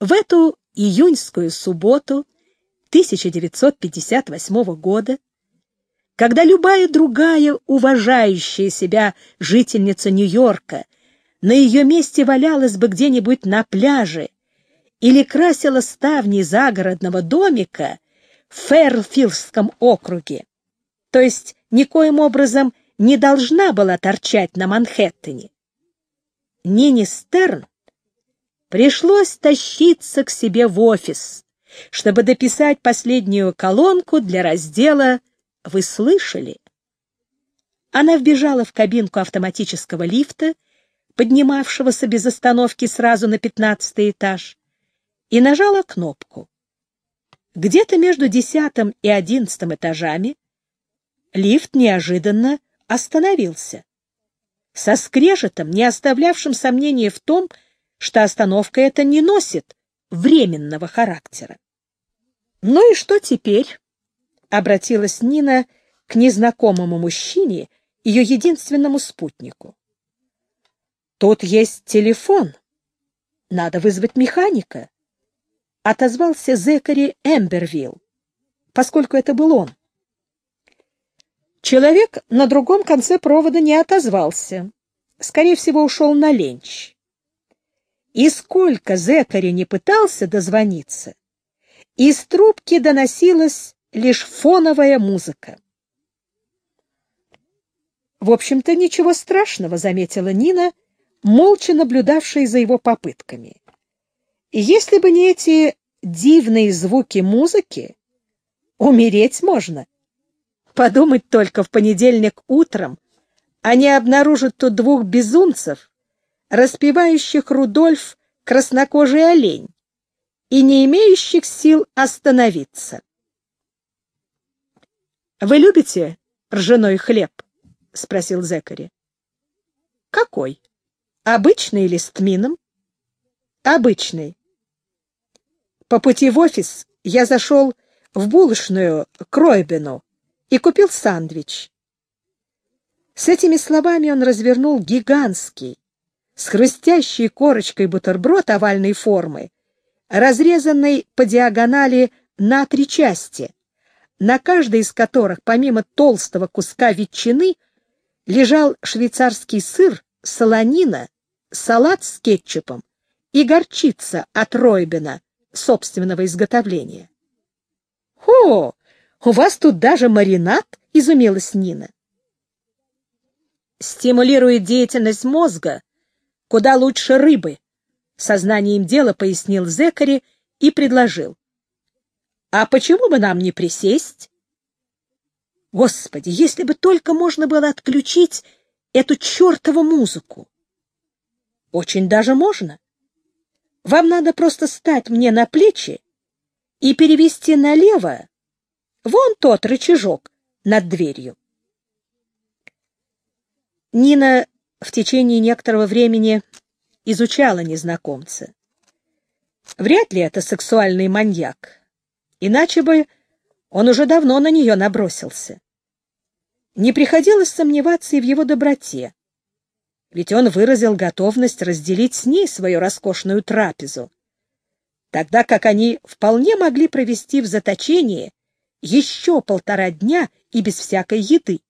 В эту июньскую субботу 1958 года, когда любая другая уважающая себя жительница Нью-Йорка на ее месте валялась бы где-нибудь на пляже или красила ставни загородного домика в Ферлфилдском округе, то есть никоим образом не должна была торчать на Манхэттене. Нине Стерн пришлось тащиться к себе в офис, чтобы дописать последнюю колонку для раздела «Вы слышали?». Она вбежала в кабинку автоматического лифта, поднимавшегося без остановки сразу на пятнадцатый этаж, и нажала кнопку. Где-то между десятым и одиннадцатым этажами лифт неожиданно остановился. Со скрежетом, не оставлявшим сомнения в том, что остановка эта не носит временного характера. «Ну и что теперь?» — обратилась Нина к незнакомому мужчине, ее единственному спутнику. «Тут есть телефон. Надо вызвать механика», — отозвался Зекари Эмбервилл, поскольку это был он. Человек на другом конце провода не отозвался. Скорее всего, ушел на ленч. И сколько Зекари не пытался дозвониться, из трубки доносилась лишь фоновая музыка. «В общем-то, ничего страшного», — заметила Нина, молча наблюдавшая за его попытками. «Если бы не эти дивные звуки музыки, умереть можно. Подумать только, в понедельник утром они обнаружат тут двух безумцев, распевающих Рудольф краснокожий олень и не имеющих сил остановиться. «Вы любите ржаной хлеб?» — спросил Зекари. «Какой? Обычный или с тмином?» «Обычный. По пути в офис я зашел в булочную Кройбену и купил сандвич. С этими словами он развернул гигантский, с хрустящей корочкой бутерброд овальной формы, разрезанный по диагонали на три части, на каждой из которых, помимо толстого куска ветчины, лежал швейцарский сыр, солонина, салат с кетчупом и горчица от Ройбена собственного изготовления. «Хо! У вас тут даже маринад?» — изумилась Нина. «Стимулирует деятельность мозга куда лучше рыбы», — сознанием дела пояснил Зекари и предложил. «А почему бы нам не присесть?» «Господи, если бы только можно было отключить эту чертову музыку!» «Очень даже можно. Вам надо просто стать мне на плечи и перевести налево вон тот рычажок над дверью». Нина в течение некоторого времени изучала незнакомца. Вряд ли это сексуальный маньяк, иначе бы он уже давно на нее набросился. Не приходилось сомневаться и в его доброте, ведь он выразил готовность разделить с ней свою роскошную трапезу, тогда как они вполне могли провести в заточении еще полтора дня и без всякой еды.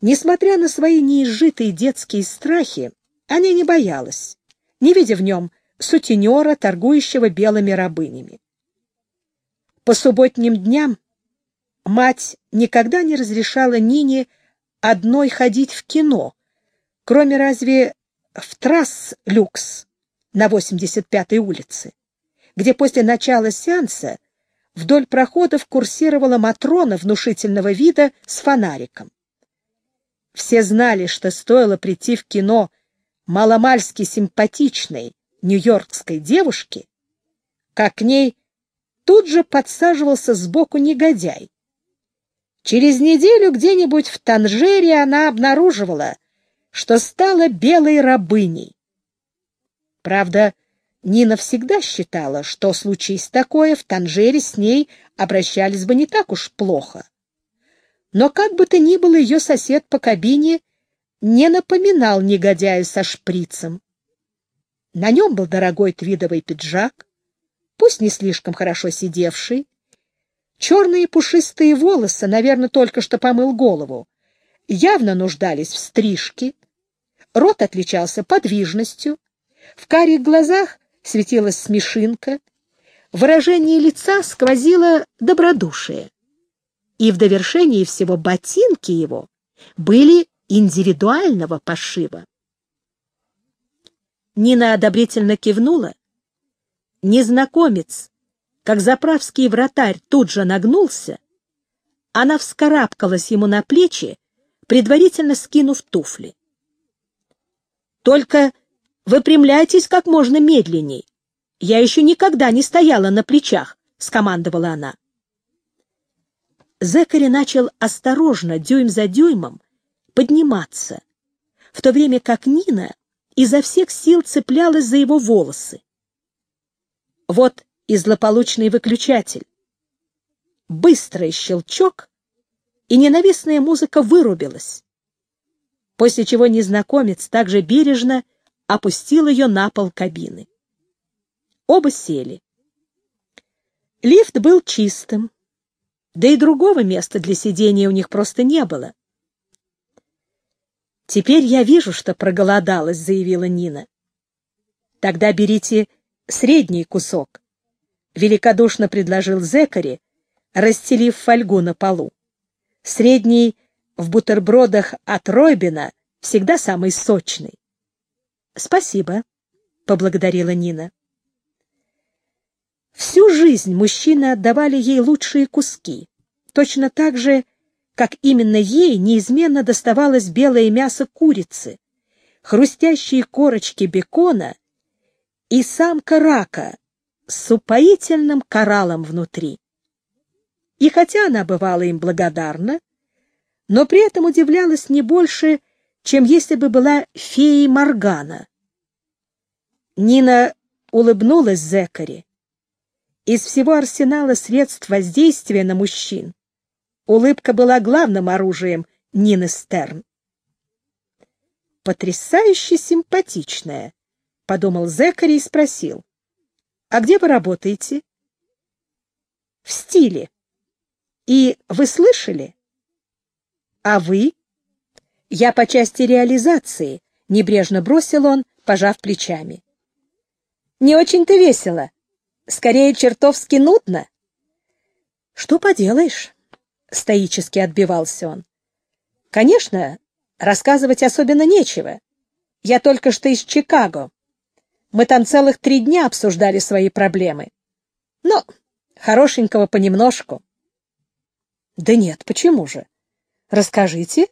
Несмотря на свои неизжитые детские страхи, она не боялась, не видя в нем сутенера, торгующего белыми рабынями. По субботним дням мать никогда не разрешала Нине одной ходить в кино, кроме разве в трасс люкс на 85-й улице, где после начала сеанса вдоль проходов курсировала Матрона внушительного вида с фонариком. Все знали, что стоило прийти в кино маломальски симпатичной нью-йоркской девушке, как к ней тут же подсаживался сбоку негодяй. Через неделю где-нибудь в Танжере она обнаруживала, что стала белой рабыней. Правда, Нина всегда считала, что случись такое, в Танжере с ней обращались бы не так уж плохо но как бы то ни было ее сосед по кабине не напоминал негодяя со шприцем. На нем был дорогой твидовый пиджак, пусть не слишком хорошо сидевший. Черные пушистые волосы, наверное, только что помыл голову, явно нуждались в стрижке. Рот отличался подвижностью, в карих глазах светилась смешинка, выражение лица сквозило добродушие. И в довершении всего ботинки его были индивидуального пошива. Нина одобрительно кивнула. Незнакомец, как заправский вратарь, тут же нагнулся. Она вскарабкалась ему на плечи, предварительно скинув туфли. «Только выпрямляйтесь как можно медленней. Я еще никогда не стояла на плечах», — скомандовала она. Зекари начал осторожно, дюйм за дюймом, подниматься, в то время как Нина изо всех сил цеплялась за его волосы. Вот и злополучный выключатель. Быстрый щелчок, и ненавистная музыка вырубилась, после чего незнакомец также бережно опустил ее на пол кабины. Оба сели. Лифт был чистым, да и другого места для сидения у них просто не было. «Теперь я вижу, что проголодалась», — заявила Нина. «Тогда берите средний кусок», — великодушно предложил Зекари, расстелив фольгу на полу. Средний в бутербродах от Ройбина всегда самый сочный. «Спасибо», — поблагодарила Нина. Всю жизнь мужчины отдавали ей лучшие куски, точно так же, как именно ей неизменно доставалось белое мясо курицы, хрустящие корочки бекона и самка рака с упоительным кораллом внутри. И хотя она бывала им благодарна, но при этом удивлялась не больше, чем если бы была феей Моргана. Нина улыбнулась Зекари. Из всего арсенала средств воздействия на мужчин улыбка была главным оружием Нины Стерн. «Потрясающе симпатичная», — подумал Зекари и спросил. «А где вы работаете?» «В стиле», и вы слышали? А вы? Я по части реализации, небрежно бросил он, пожав плечами. Не очень-то весело. Скорее, чертовски нудно. Что поделаешь? Стоически отбивался он. Конечно, рассказывать особенно нечего. Я только что из Чикаго. Мы там целых три дня обсуждали свои проблемы. Но хорошенького понемножку. Да нет, почему же? Расскажите.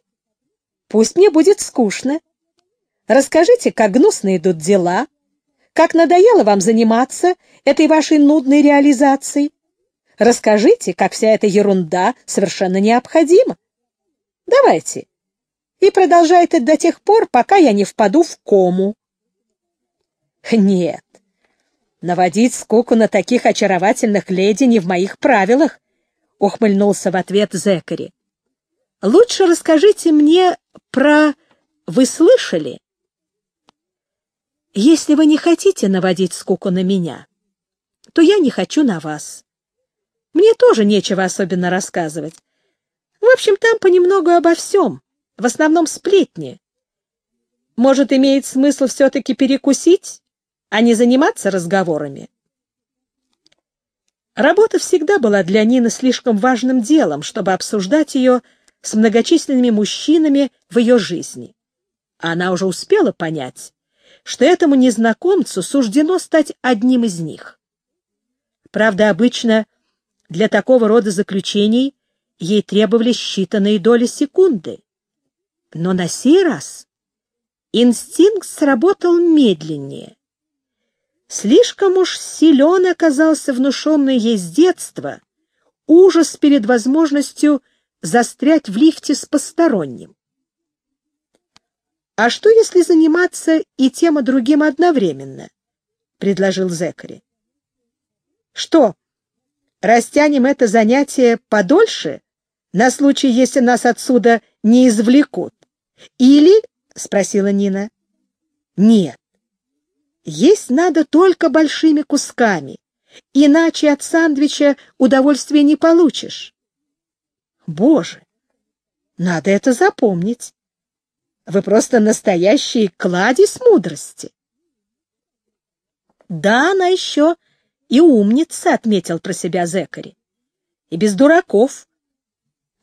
Пусть мне будет скучно. Расскажите, как гнусно идут дела, как надоело вам заниматься этой вашей нудной реализацией. Расскажите, как вся эта ерунда совершенно необходима. Давайте. И продолжайте до тех пор, пока я не впаду в кому. Нет, наводить скуку на таких очаровательных леди не в моих правилах, — ухмыльнулся в ответ Зекари. «Лучше расскажите мне про... Вы слышали?» «Если вы не хотите наводить скуку на меня, то я не хочу на вас. Мне тоже нечего особенно рассказывать. В общем, там понемногу обо всем, в основном сплетни. Может, имеет смысл все-таки перекусить, а не заниматься разговорами?» Работа всегда была для Нины слишком важным делом, чтобы обсуждать ее с многочисленными мужчинами в ее жизни. Она уже успела понять, что этому незнакомцу суждено стать одним из них. Правда, обычно для такого рода заключений ей требовались считанные доли секунды. Но на сей раз инстинкт сработал медленнее. Слишком уж силен оказался внушенный ей с детства ужас перед возможностью застрять в лифте с посторонним. «А что, если заниматься и тем, и другим одновременно?» — предложил Зекари. «Что, растянем это занятие подольше, на случай, если нас отсюда не извлекут? Или...» — спросила Нина. «Нет, Есть надо только большими кусками, иначе от сандвича удовольствия не получишь. Боже, надо это запомнить. Вы просто настоящий кладезь мудрости. Да, она еще и умница, — отметил про себя Зекари. И без дураков.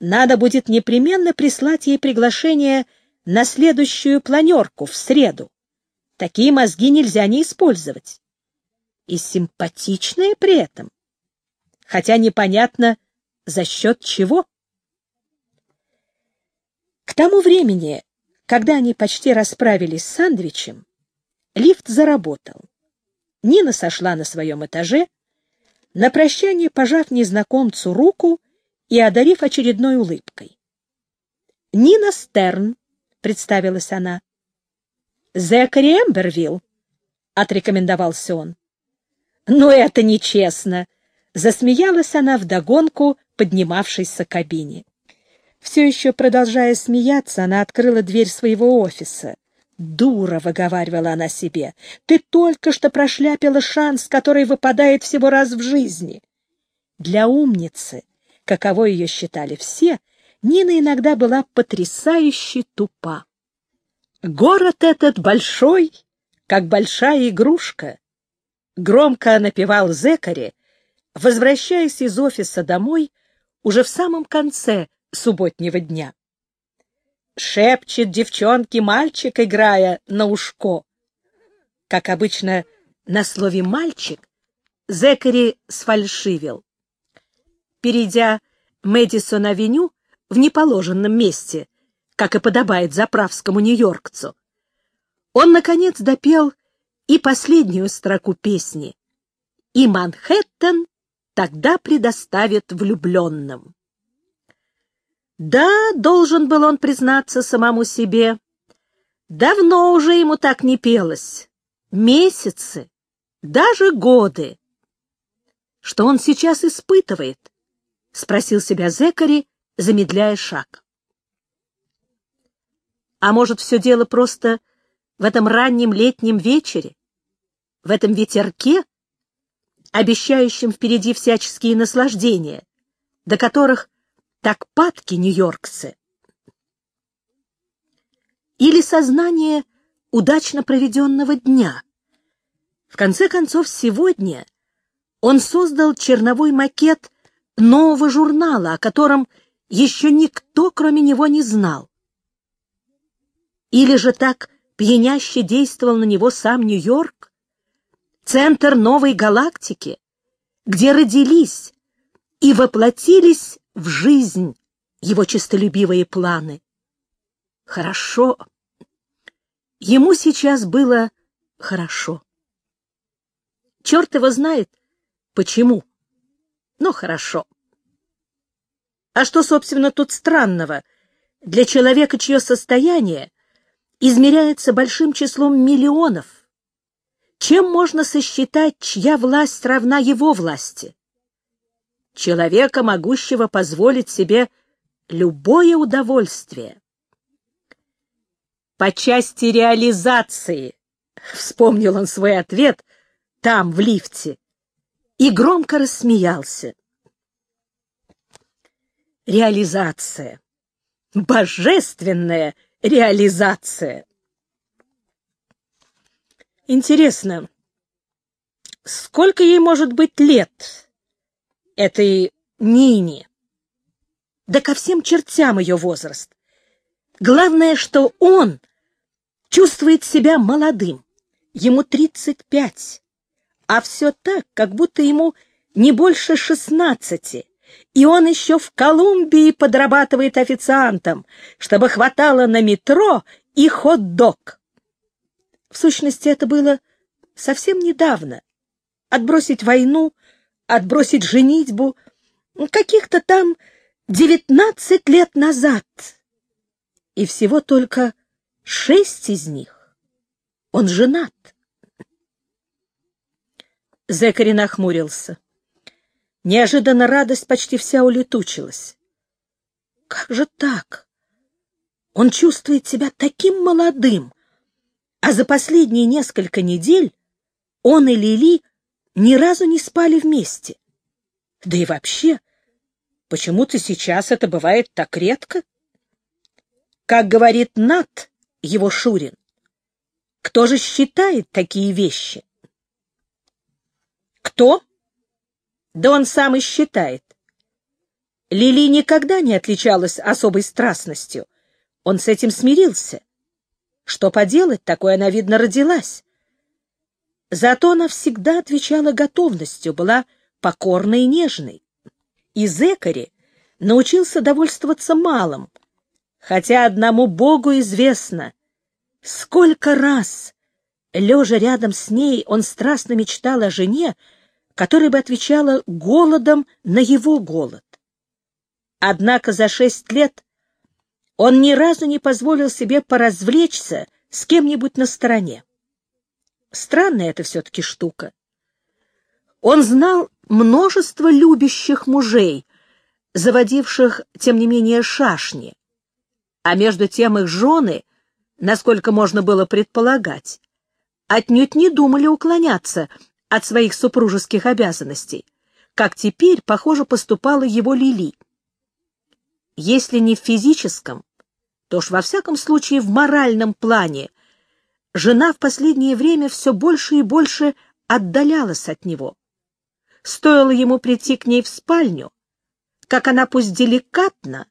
Надо будет непременно прислать ей приглашение на следующую планерку в среду. Такие мозги нельзя не использовать. И симпатичные при этом. Хотя непонятно, за счет чего. К тому времени, когда они почти расправились с сандвичем, лифт заработал. Нина сошла на своем этаже, на прощание пожав незнакомцу руку и одарив очередной улыбкой. «Нина Стерн», — представилась она. «Зекари Эмбервилл», — отрекомендовался он. «Но это нечестно», — засмеялась она вдогонку поднимавшейся кабине. Все еще продолжая смеяться, она открыла дверь своего офиса. «Дура!» — выговаривала она себе. «Ты только что прошляпила шанс, который выпадает всего раз в жизни». Для умницы, каково ее считали все, Нина иногда была потрясающе тупа. Город этот большой, как большая игрушка. Громко напевал Зекари, возвращаясь из офиса домой уже в самом конце субботнего дня. Шепчет девчонке мальчик, играя на ушко. Как обычно, на слове «мальчик» Зекари сфальшивил. Перейдя Мэдисон-авеню в неположенном месте, как и подобает заправскому нью-йоркцу. Он, наконец, допел и последнюю строку песни. «И Манхэттен тогда предоставит влюбленным». Да, должен был он признаться самому себе. Давно уже ему так не пелось. Месяцы, даже годы. Что он сейчас испытывает? — спросил себя Зекари, замедляя шаг. А может, все дело просто в этом раннем летнем вечере, в этом ветерке, обещающем впереди всяческие наслаждения, до которых так падки нью-йоркцы? Или сознание удачно проведенного дня? В конце концов, сегодня он создал черновой макет нового журнала, о котором еще никто, кроме него, не знал. Или же так пьяняще действовал на него сам Нью-Йорк, центр новой галактики, где родились и воплотились в жизнь его честолюбивые планы. Хорошо. Ему сейчас было хорошо. Черт его знает, почему, но хорошо. А что, собственно, тут странного для человека, чье состояние измеряется большим числом миллионов. Чем можно сосчитать, чья власть равна его власти? Человека, могущего позволить себе любое удовольствие. По части реализации, вспомнил он свой ответ там, в лифте, и громко рассмеялся. Реализация. Божественная реализация. Интересно, сколько ей может быть лет, этой Нине? Да ко всем чертям ее возраст. Главное, что он чувствует себя молодым. Ему 35, а все так, как будто ему не больше 16 и он еще в Колумбии подрабатывает официантом, чтобы хватало на метро и хот-дог. В сущности, это было совсем недавно. Отбросить войну, отбросить женитьбу, каких-то там девятнадцать лет назад. И всего только шесть из них. Он женат. Зекари нахмурился. Неожиданно радость почти вся улетучилась. Как же так? Он чувствует себя таким молодым, а за последние несколько недель он и Лили ни разу не спали вместе. Да и вообще, почему-то сейчас это бывает так редко. Как говорит Нат, его Шурин, кто же считает такие вещи? Кто? Да он сам и считает. Лили никогда не отличалась особой страстностью. Он с этим смирился. Что поделать, такое она, видно, родилась. Зато она всегда отвечала готовностью, была покорной и нежной. И Зекари научился довольствоваться малым, хотя одному Богу известно, сколько раз, лежа рядом с ней, он страстно мечтал о жене, которая бы отвечала голодом на его голод. Однако за шесть лет он ни разу не позволил себе поразвлечься с кем-нибудь на стороне. Странная это все-таки штука. Он знал множество любящих мужей, заводивших, тем не менее, шашни, а между тем их жены, насколько можно было предполагать, отнюдь не думали уклоняться от своих супружеских обязанностей, как теперь, похоже, поступала его Лили. Если не в физическом, то уж во всяком случае в моральном плане жена в последнее время все больше и больше отдалялась от него. Стоило ему прийти к ней в спальню, как она пусть деликатно,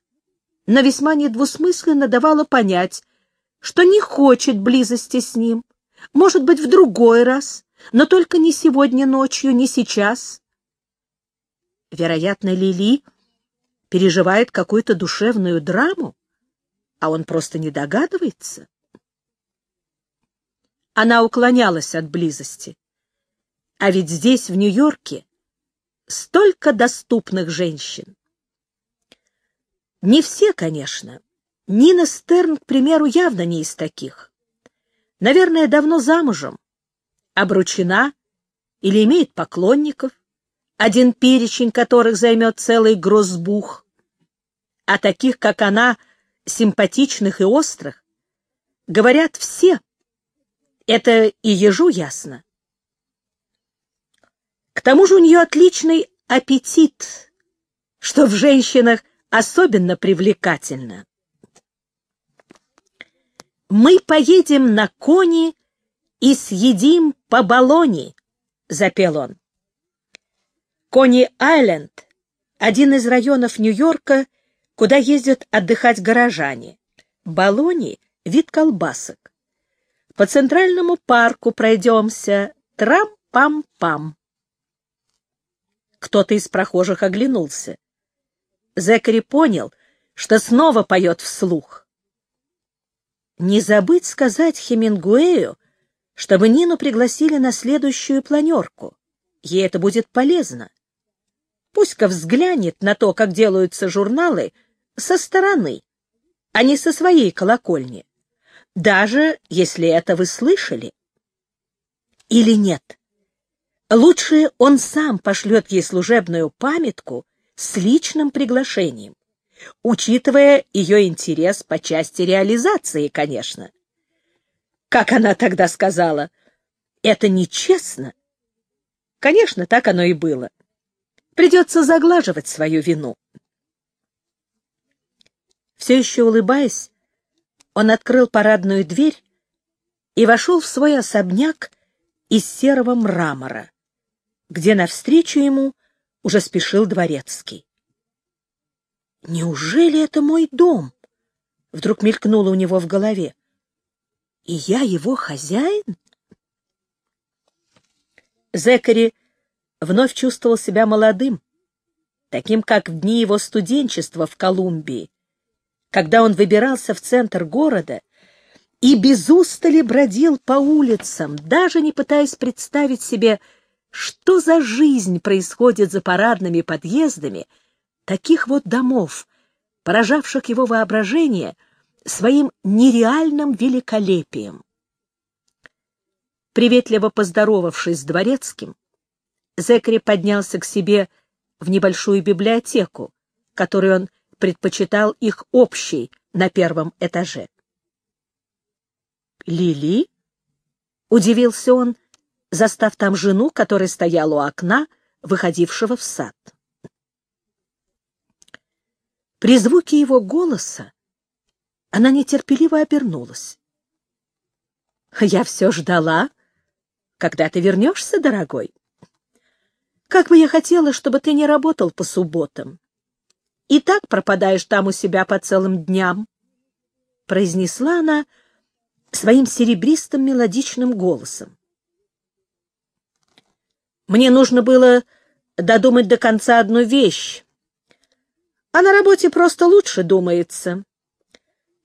но весьма недвусмысленно давала понять, что не хочет близости с ним, может быть, в другой раз, но только не сегодня ночью, не сейчас. Вероятно, Лили переживает какую-то душевную драму, а он просто не догадывается. Она уклонялась от близости. А ведь здесь, в Нью-Йорке, столько доступных женщин. Не все, конечно. Нина Стерн, к примеру, явно не из таких. Наверное, давно замужем, обручена или имеет поклонников, один перечень которых займет целый грозбух. А таких, как она, симпатичных и острых, говорят все. Это и ежу ясно. К тому же у нее отличный аппетит, что в женщинах особенно привлекательно. Мы поедем на кони и съедим по баллоне, — запел он. Кони-Айленд — один из районов Нью-Йорка, куда ездят отдыхать горожане. Баллони — вид колбасок. По центральному парку пройдемся. Трам-пам-пам. Кто-то из прохожих оглянулся. Зекари понял, что снова поет вслух. Не забыть сказать Хемингуэю, чтобы Нину пригласили на следующую планерку. Ей это будет полезно. Пусть-ка взглянет на то, как делаются журналы, со стороны, а не со своей колокольни. Даже если это вы слышали. Или нет? Лучше он сам пошлет ей служебную памятку с личным приглашением, учитывая ее интерес по части реализации, конечно. Как она тогда сказала, это нечестно. Конечно, так оно и было. Придется заглаживать свою вину. Все еще улыбаясь, он открыл парадную дверь и вошел в свой особняк из серого мрамора где навстречу ему уже спешил дворецкий. «Неужели это мой дом?» — вдруг мелькнуло у него в голове. «И я его хозяин?» Зекари вновь чувствовал себя молодым, таким, как в дни его студенчества в Колумбии, когда он выбирался в центр города и без устали бродил по улицам, даже не пытаясь представить себе, что за жизнь происходит за парадными подъездами таких вот домов, поражавших его воображение своим нереальным великолепием? Приветливо поздоровавшись с дворецким, Зекри поднялся к себе в небольшую библиотеку, которую он предпочитал их общей на первом этаже. «Лили?» — удивился он, застав там жену, которая стояла у окна, выходившего в сад. При звуке его голоса она нетерпеливо обернулась. «Я все ждала, когда ты вернешься, дорогой. Как бы я хотела, чтобы ты не работал по субботам. И так пропадаешь там у себя по целым дням», — произнесла она своим серебристым мелодичным голосом. Мне нужно было додумать до конца одну вещь, а на работе просто лучше думается.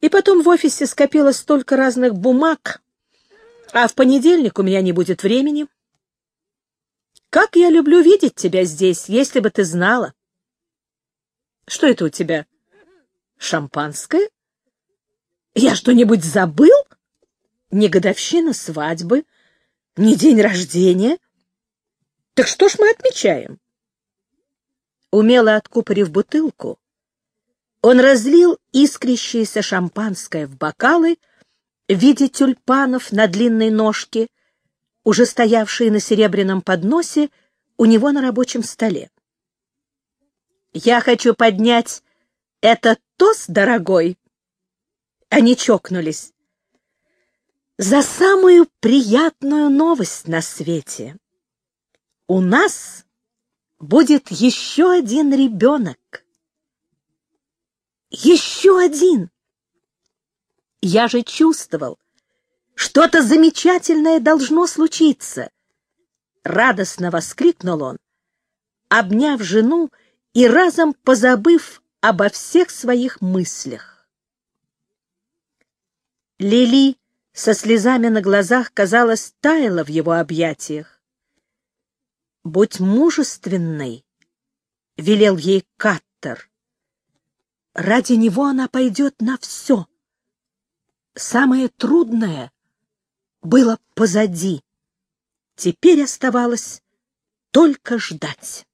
И потом в офисе скопилось столько разных бумаг, а в понедельник у меня не будет времени. Как я люблю видеть тебя здесь, если бы ты знала. Что это у тебя? Шампанское? Я что-нибудь забыл? Не годовщина свадьбы, не день рождения. Так что ж мы отмечаем? Умело откупорив бутылку, он разлил искрящееся шампанское в бокалы в виде тюльпанов на длинной ножке, уже стоявшие на серебряном подносе у него на рабочем столе. «Я хочу поднять этот тост, дорогой!» Они чокнулись. «За самую приятную новость на свете! У нас будет еще один ребенок. Еще один! Я же чувствовал, что-то замечательное должно случиться. Радостно воскликнул он, обняв жену и разом позабыв обо всех своих мыслях. Лили со слезами на глазах, казалось, таяла в его объятиях. «Будь мужественной», — велел ей Каттер. «Ради него она пойдет на все. Самое трудное было позади. Теперь оставалось только ждать».